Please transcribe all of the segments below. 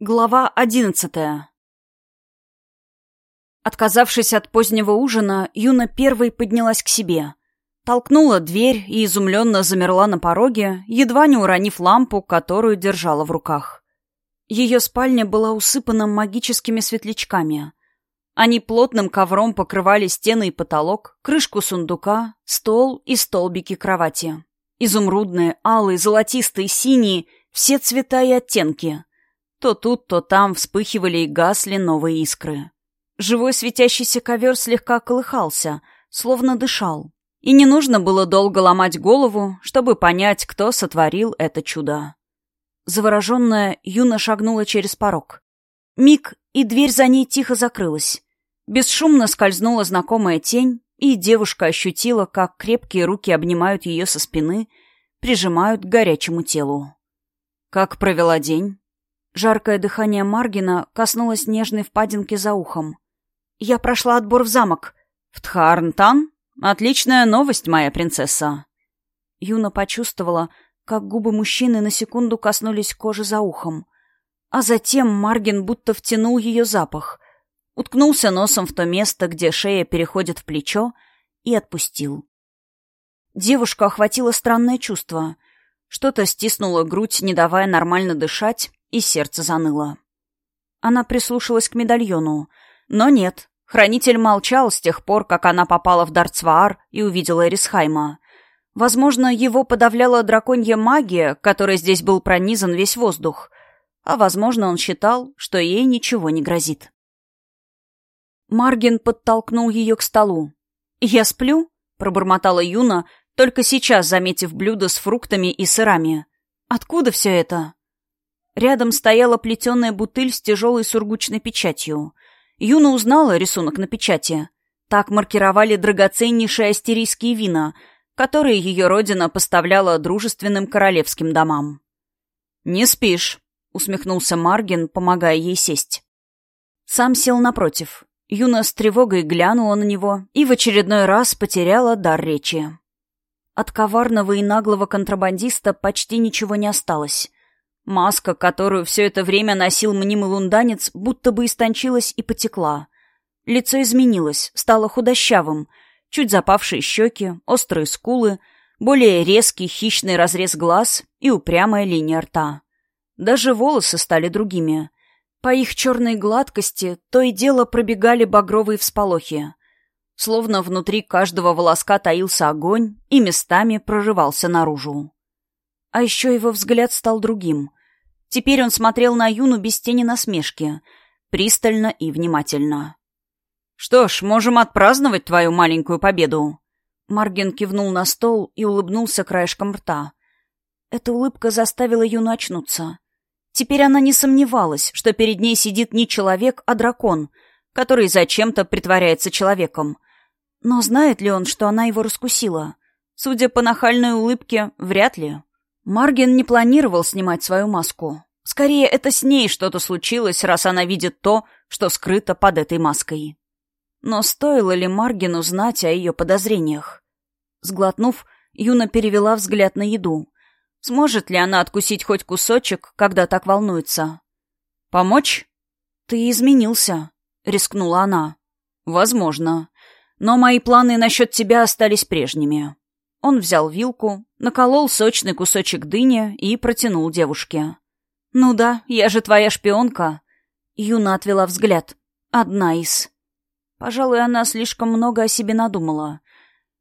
Глава одиннадцатая Отказавшись от позднего ужина, Юна первой поднялась к себе. Толкнула дверь и изумленно замерла на пороге, едва не уронив лампу, которую держала в руках. Ее спальня была усыпана магическими светлячками. Они плотным ковром покрывали стены и потолок, крышку сундука, стол и столбики кровати. Изумрудные, алые, золотистые, синие — все цвета и оттенки — то тут, то там вспыхивали и гасли новые искры. Живой светящийся ковер слегка колыхался, словно дышал. И не нужно было долго ломать голову, чтобы понять, кто сотворил это чудо. Завороженная, Юна шагнула через порог. Миг, и дверь за ней тихо закрылась. Бесшумно скользнула знакомая тень, и девушка ощутила, как крепкие руки обнимают ее со спины, прижимают к горячему телу. «Как провела день?» Жаркое дыхание Маргина коснулось нежной впадинки за ухом. «Я прошла отбор в замок». «В Тхарнтан? Отличная новость, моя принцесса». Юна почувствовала, как губы мужчины на секунду коснулись кожи за ухом. А затем Маргин будто втянул ее запах, уткнулся носом в то место, где шея переходит в плечо, и отпустил. Девушку охватило странное чувство. Что-то стиснуло грудь, не давая нормально дышать, и сердце заныло. Она прислушалась к медальону, но нет. Хранитель молчал с тех пор, как она попала в Дарцваар и увидела Эрисхайма. Возможно, его подавляла драконья магия, которой здесь был пронизан весь воздух. А возможно, он считал, что ей ничего не грозит. Маргин подтолкнул ее к столу. «Я сплю?» — пробормотала Юна, только сейчас заметив блюдо с фруктами и сырами. «Откуда все это?» Рядом стояла плетеная бутыль с тяжелой сургучной печатью. Юна узнала рисунок на печати. Так маркировали драгоценнейшие астерийские вина, которые ее родина поставляла дружественным королевским домам. «Не спишь», — усмехнулся Маргин, помогая ей сесть. Сам сел напротив. Юна с тревогой глянула на него и в очередной раз потеряла дар речи. От коварного и наглого контрабандиста почти ничего не осталось. Маска, которую все это время носил мнимый лунданец, будто бы истончилась и потекла. Лицо изменилось, стало худощавым, чуть запавшие щеки, острые скулы, более резкий хищный разрез глаз и упрямая линия рта. Даже волосы стали другими. По их черной гладкости то и дело пробегали багровые всполохи. Словно внутри каждого волоска таился огонь и местами прорывался наружу. А еще его взгляд стал другим, Теперь он смотрел на Юну без тени насмешки, пристально и внимательно. «Что ж, можем отпраздновать твою маленькую победу». Марген кивнул на стол и улыбнулся краешком рта. Эта улыбка заставила Юну очнуться. Теперь она не сомневалась, что перед ней сидит не человек, а дракон, который зачем-то притворяется человеком. Но знает ли он, что она его раскусила? Судя по нахальной улыбке, вряд ли. Марген не планировал снимать свою маску. Скорее, это с ней что-то случилось, раз она видит то, что скрыто под этой маской. Но стоило ли Маргину знать о ее подозрениях? Сглотнув, Юна перевела взгляд на еду. Сможет ли она откусить хоть кусочек, когда так волнуется? «Помочь?» «Ты изменился», — рискнула она. «Возможно. Но мои планы насчет тебя остались прежними. Он взял вилку, наколол сочный кусочек дыни и протянул девушке. «Ну да, я же твоя шпионка». Юна отвела взгляд. «Одна из». Пожалуй, она слишком много о себе надумала.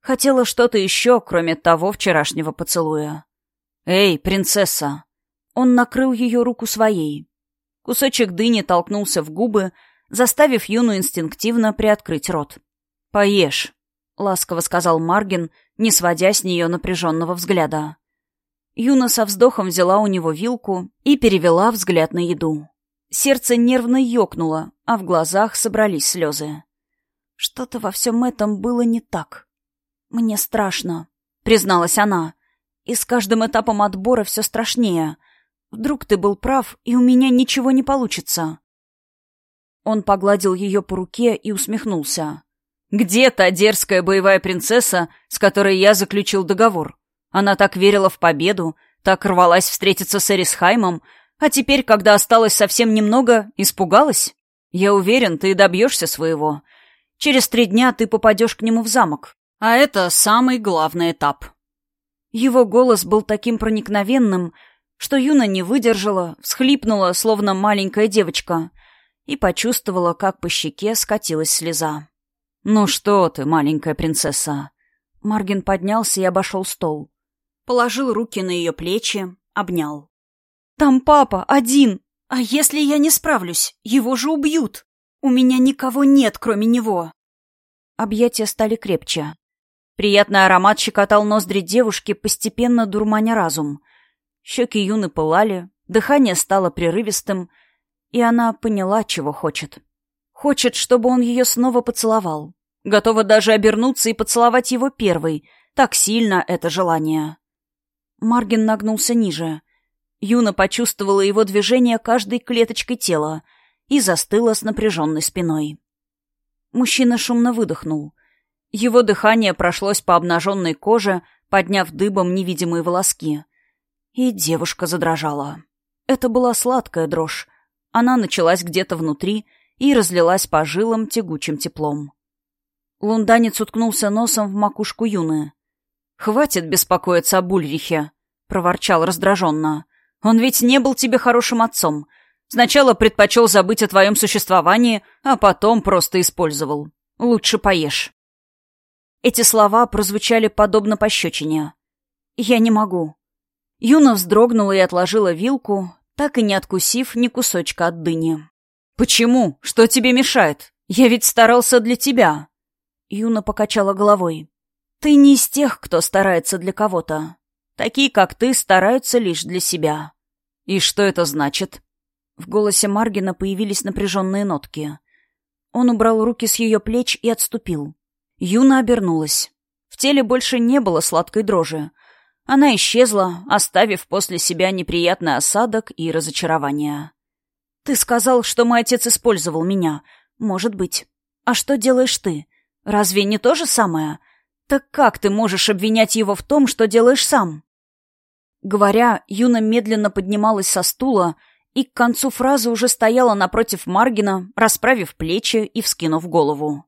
Хотела что-то еще, кроме того вчерашнего поцелуя. «Эй, принцесса!» Он накрыл ее руку своей. Кусочек дыни толкнулся в губы, заставив Юну инстинктивно приоткрыть рот. «Поешь», — ласково сказал Маргин, не сводя с нее напряженного взгляда. Юна со вздохом взяла у него вилку и перевела взгляд на еду. Сердце нервно ёкнуло, а в глазах собрались слезы. Что-то во всем этом было не так. «Мне страшно», — призналась она. «И с каждым этапом отбора все страшнее. Вдруг ты был прав, и у меня ничего не получится». Он погладил ее по руке и усмехнулся. Где та дерзкая боевая принцесса, с которой я заключил договор? Она так верила в победу, так рвалась встретиться с Эрисхаймом, А теперь, когда осталось совсем немного, испугалась? Я уверен, ты добьешься своего. Через три дня ты попадешь к нему в замок. А это самый главный этап. Его голос был таким проникновенным, что Юна не выдержала, всхлипнула, словно маленькая девочка, и почувствовала, как по щеке скатилась слеза. «Ну что ты, маленькая принцесса?» Маргин поднялся и обошел стол. Положил руки на ее плечи, обнял. «Там папа, один! А если я не справлюсь? Его же убьют! У меня никого нет, кроме него!» Объятия стали крепче. Приятный аромат щекотал ноздри девушки, постепенно дурманя разум. Щеки юны пылали, дыхание стало прерывистым, и она поняла, чего хочет. Хочет, чтобы он ее снова поцеловал. Готова даже обернуться и поцеловать его первой. Так сильно это желание. Маргин нагнулся ниже. Юна почувствовала его движение каждой клеточкой тела и застыла с напряженной спиной. Мужчина шумно выдохнул — его дыхание прошлось по обнаженной коже, подняв дыбом невидимые волоски. И девушка задрожала. Это была сладкая дрожь. Она началась где-то внутри и разлилась по жилам тягучим теплом. Лунданец уткнулся носом в макушку Юны. «Хватит беспокоиться об Ульрихе», — проворчал раздраженно. «Он ведь не был тебе хорошим отцом. Сначала предпочел забыть о твоем существовании, а потом просто использовал. Лучше поешь». Эти слова прозвучали подобно пощечине. «Я не могу». Юна вздрогнула и отложила вилку, так и не откусив ни кусочка от дыни. «Почему? Что тебе мешает? Я ведь старался для тебя». Юна покачала головой. «Ты не из тех, кто старается для кого-то. Такие, как ты, стараются лишь для себя». «И что это значит?» В голосе Маргина появились напряженные нотки. Он убрал руки с ее плеч и отступил. Юна обернулась. В теле больше не было сладкой дрожи. Она исчезла, оставив после себя неприятный осадок и разочарование. «Ты сказал, что мой отец использовал меня. Может быть. А что делаешь ты? Разве не то же самое? Так как ты можешь обвинять его в том, что делаешь сам?» Говоря, Юна медленно поднималась со стула и к концу фразы уже стояла напротив Маргина, расправив плечи и вскинув голову.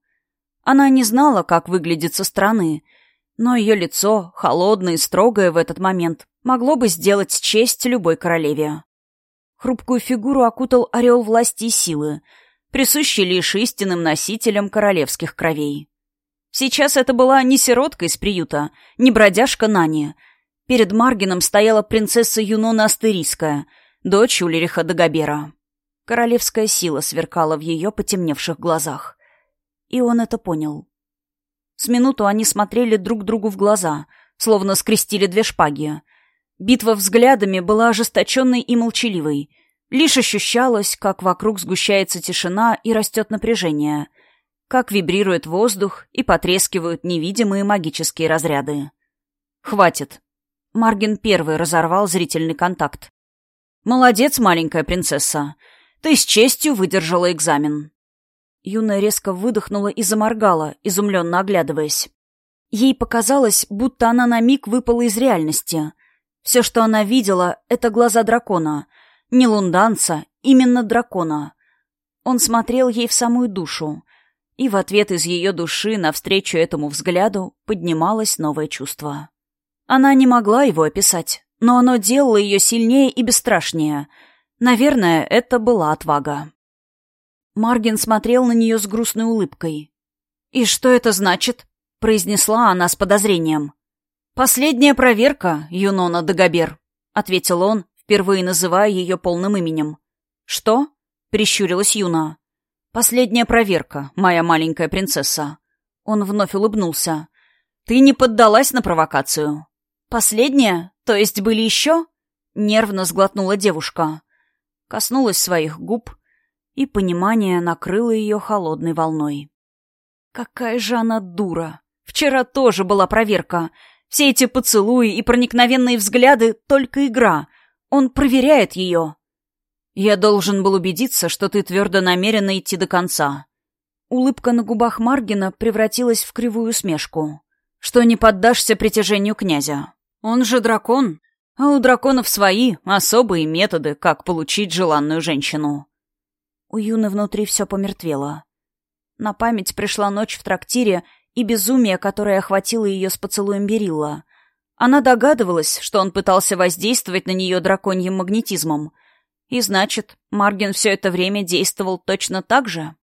Она не знала, как выглядит со стороны, но ее лицо, холодное и строгое в этот момент, могло бы сделать честь любой королеве. Хрупкую фигуру окутал орел власти и силы, присущий лишь истинным носителям королевских кровей. Сейчас это была не сиротка из приюта, не бродяжка Нани. Перед Маргином стояла принцесса Юнона Астерийская, дочь Ульриха Дагобера. Королевская сила сверкала в ее потемневших глазах. И он это понял. С минуту они смотрели друг другу в глаза, словно скрестили две шпаги. Битва взглядами была ожесточенной и молчаливой. Лишь ощущалось, как вокруг сгущается тишина и растет напряжение, как вибрирует воздух и потрескивают невидимые магические разряды. «Хватит!» Маргин первый разорвал зрительный контакт. «Молодец, маленькая принцесса. Ты с честью выдержала экзамен. Юная резко выдохнула и заморгала, изумленно оглядываясь. Ей показалось, будто она на миг выпала из реальности. Все, что она видела, — это глаза дракона. Не лунданца, именно дракона. Он смотрел ей в самую душу. И в ответ из ее души навстречу этому взгляду поднималось новое чувство. Она не могла его описать, но оно делало ее сильнее и бесстрашнее. Наверное, это была отвага. Маргин смотрел на нее с грустной улыбкой. «И что это значит?» — произнесла она с подозрением. «Последняя проверка, Юнона Дагобер», — ответил он, впервые называя ее полным именем. «Что?» — прищурилась Юна. «Последняя проверка, моя маленькая принцесса». Он вновь улыбнулся. «Ты не поддалась на провокацию?» «Последняя? То есть были еще?» Нервно сглотнула девушка. Коснулась своих губ, и понимание накрыло ее холодной волной. Какая же она дура! Вчера тоже была проверка. Все эти поцелуи и проникновенные взгляды — только игра. Он проверяет ее. Я должен был убедиться, что ты твердо намерена идти до конца. Улыбка на губах Маргина превратилась в кривую смешку. Что не поддашься притяжению князя. Он же дракон. А у драконов свои особые методы, как получить желанную женщину. У Юны внутри все помертвело. На память пришла ночь в трактире и безумие, которое охватило ее с поцелуем Берилла. Она догадывалась, что он пытался воздействовать на нее драконьим магнетизмом. И значит, Марген все это время действовал точно так же?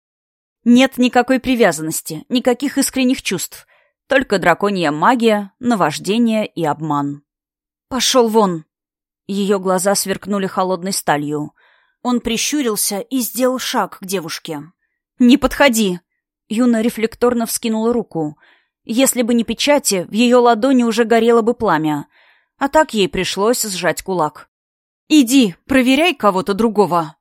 Нет никакой привязанности, никаких искренних чувств. Только драконья магия, наваждение и обман. «Пошел вон!» Ее глаза сверкнули холодной сталью. Он прищурился и сделал шаг к девушке. «Не подходи!» Юна рефлекторно вскинула руку. Если бы не печати, в ее ладони уже горело бы пламя. А так ей пришлось сжать кулак. «Иди, проверяй кого-то другого!»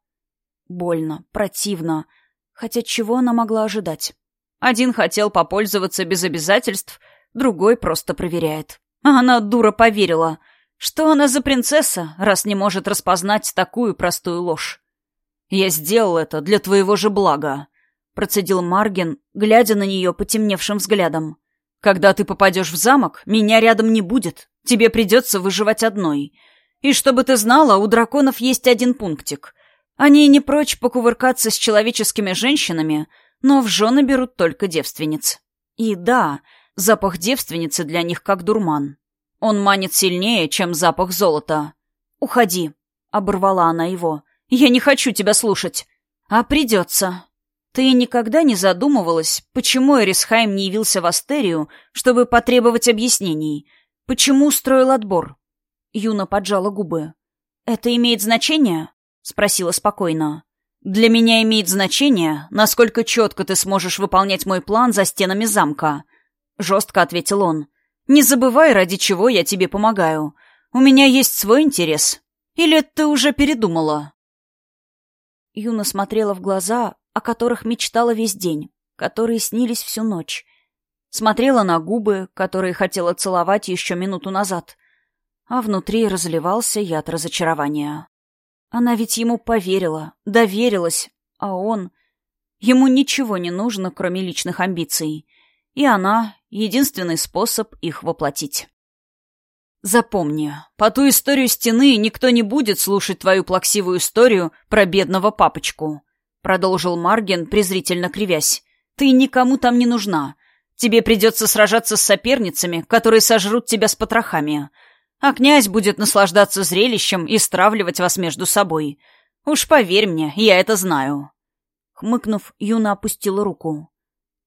Больно, противно. Хотя чего она могла ожидать? Один хотел попользоваться без обязательств, другой просто проверяет. А она, дура, поверила. Что она за принцесса, раз не может распознать такую простую ложь? «Я сделал это для твоего же блага», — процедил Марген, глядя на нее потемневшим взглядом. «Когда ты попадешь в замок, меня рядом не будет. Тебе придется выживать одной. И чтобы ты знала, у драконов есть один пунктик. Они не прочь покувыркаться с человеческими женщинами, но в жены берут только девственниц. И да, запах девственницы для них как дурман. Он манит сильнее, чем запах золота. «Уходи», — оборвала она его. «Я не хочу тебя слушать». «А придется». «Ты никогда не задумывалась, почему Эрисхайм не явился в Астерию, чтобы потребовать объяснений? Почему устроил отбор?» Юна поджала губы. «Это имеет значение?» — спросила спокойно. «Для меня имеет значение, насколько четко ты сможешь выполнять мой план за стенами замка», — жестко ответил он. Не забывай, ради чего я тебе помогаю. У меня есть свой интерес. Или ты уже передумала?» Юна смотрела в глаза, о которых мечтала весь день, которые снились всю ночь. Смотрела на губы, которые хотела целовать еще минуту назад. А внутри разливался яд разочарования. Она ведь ему поверила, доверилась, а он... Ему ничего не нужно, кроме личных амбиций. И она — единственный способ их воплотить. Запомни, по ту историю стены никто не будет слушать твою плаксивую историю про бедного папочку, продолжил Марген, презрительно кривясь. Ты никому там не нужна. Тебе придется сражаться с соперницами, которые сожрут тебя с потрохами. А князь будет наслаждаться зрелищем и стравливать вас между собой. Уж поверь мне, я это знаю. Хмыкнув, Юна опустила руку.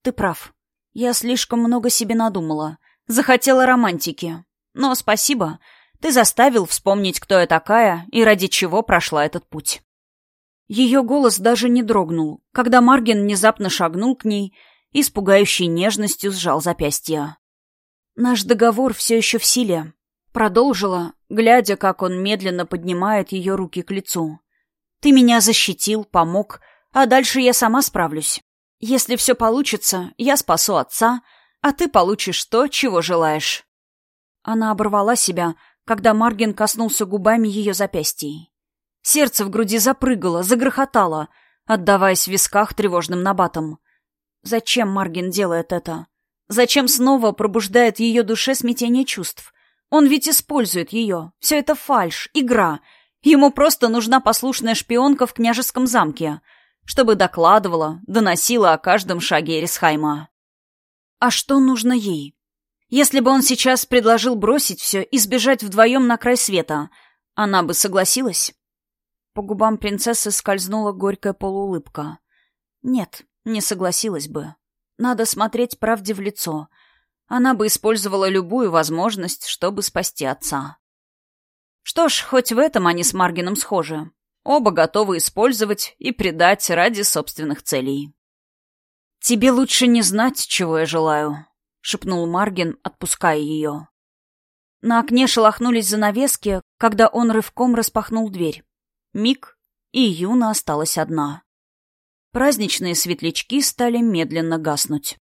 Ты прав. Я слишком много себе надумала. Захотела романтики. Но спасибо. Ты заставил вспомнить, кто я такая и ради чего прошла этот путь. Ее голос даже не дрогнул, когда Марген внезапно шагнул к ней и с пугающей нежностью сжал запястье. «Наш договор все еще в силе», — продолжила, глядя, как он медленно поднимает ее руки к лицу. «Ты меня защитил, помог, а дальше я сама справлюсь. Если все получится, я спасу отца, а ты получишь то, чего желаешь». Она оборвала себя, когда Марген коснулся губами ее запястьей. Сердце в груди запрыгало, загрохотало, отдаваясь в висках тревожным набатом. Зачем Марген делает это? Зачем снова пробуждает в ее душе смятение чувств? Он ведь использует ее. Все это фальшь, игра. Ему просто нужна послушная шпионка в княжеском замке — чтобы докладывала, доносила о каждом шаге Эрисхайма. А что нужно ей? Если бы он сейчас предложил бросить все и сбежать вдвоем на край света, она бы согласилась? По губам принцессы скользнула горькая полуулыбка. Нет, не согласилась бы. Надо смотреть правде в лицо. Она бы использовала любую возможность, чтобы спасти отца. Что ж, хоть в этом они с Маргином схожи. Оба готовы использовать и предать ради собственных целей. «Тебе лучше не знать, чего я желаю», — шепнул Маргин, отпуская ее. На окне шелохнулись занавески, когда он рывком распахнул дверь. Миг, и Юна осталась одна. Праздничные светлячки стали медленно гаснуть.